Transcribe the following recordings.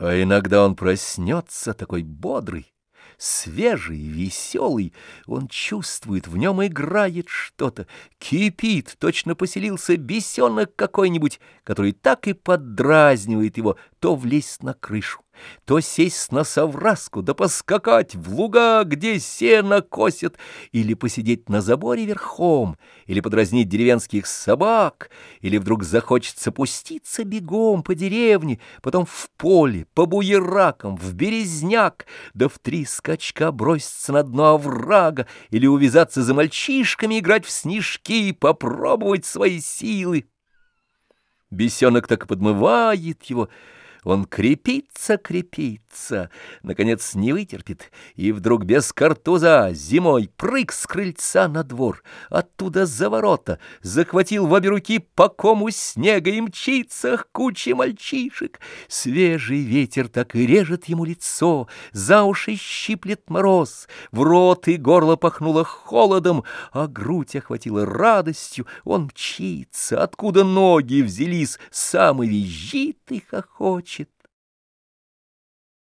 А иногда он проснется такой бодрый, свежий, веселый, он чувствует, в нем играет что-то, кипит, точно поселился бесенок какой-нибудь, который так и поддразнивает его, то влезть на крышу, то сесть на совраску, да поскакать в луга, где сено косят, или посидеть на заборе верхом, или подразнить деревенских собак, или вдруг захочется пуститься бегом по деревне, потом в поле, по буеракам, в березняк, да в три скачка броситься на дно оврага, или увязаться за мальчишками, играть в снежки и попробовать свои силы. Бесенок так подмывает его — он крепится, крепится, наконец не вытерпит, и вдруг без картуза зимой прыг с крыльца на двор, оттуда за ворота, захватил в обе руки по кому снега и мчится к куче мальчишек. Свежий ветер так и режет ему лицо, за уши щиплет мороз, в рот и горло пахнуло холодом, а грудь охватила радостью. Он мчится, откуда ноги взялись, сам и визжит и хохочет.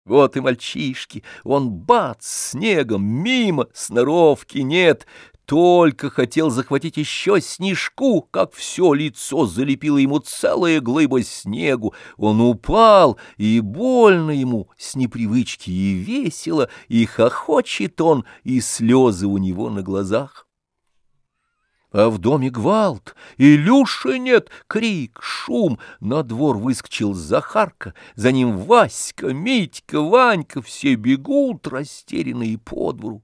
Вот и мальчишки, он бац, снегом, мимо, сноровки нет, только хотел захватить еще снежку, как все лицо залепило ему целая глыба снегу. Он упал, и больно ему с непривычки, и весело, и хохочет он, и слезы у него на глазах. А в доме гвалт, Илюши нет, крик, шум. На двор выскочил Захарка, за ним Васька, Митька, Ванька, все бегут, растерянные по двору.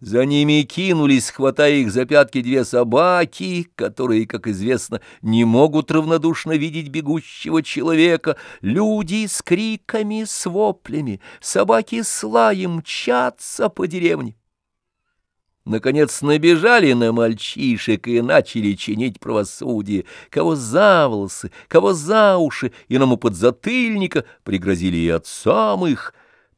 За ними кинулись, хватая их за пятки две собаки, которые, как известно, не могут равнодушно видеть бегущего человека. Люди с криками, с воплями, собаки с лаем мчатся по деревне. Наконец набежали на мальчишек и начали чинить правосудие. Кого за волосы, кого за уши, иному подзатыльника, пригрозили и отцам их.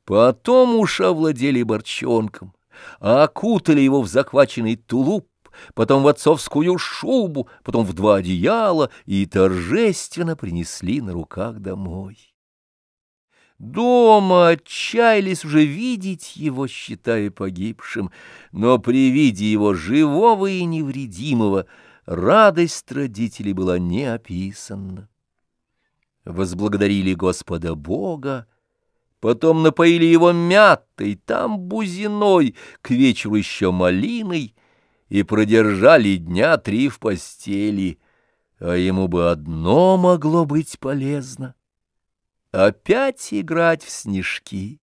Потом уж овладели борчонком, а окутали его в захваченный тулуп, потом в отцовскую шубу, потом в два одеяла и торжественно принесли на руках домой. Дома отчаялись уже видеть его, считая погибшим, но при виде его живого и невредимого радость родителей была неописанна. Возблагодарили Господа Бога, потом напоили его мятой, там бузиной, к вечеру еще малиной, и продержали дня три в постели, а ему бы одно могло быть полезно опять играть в снежки.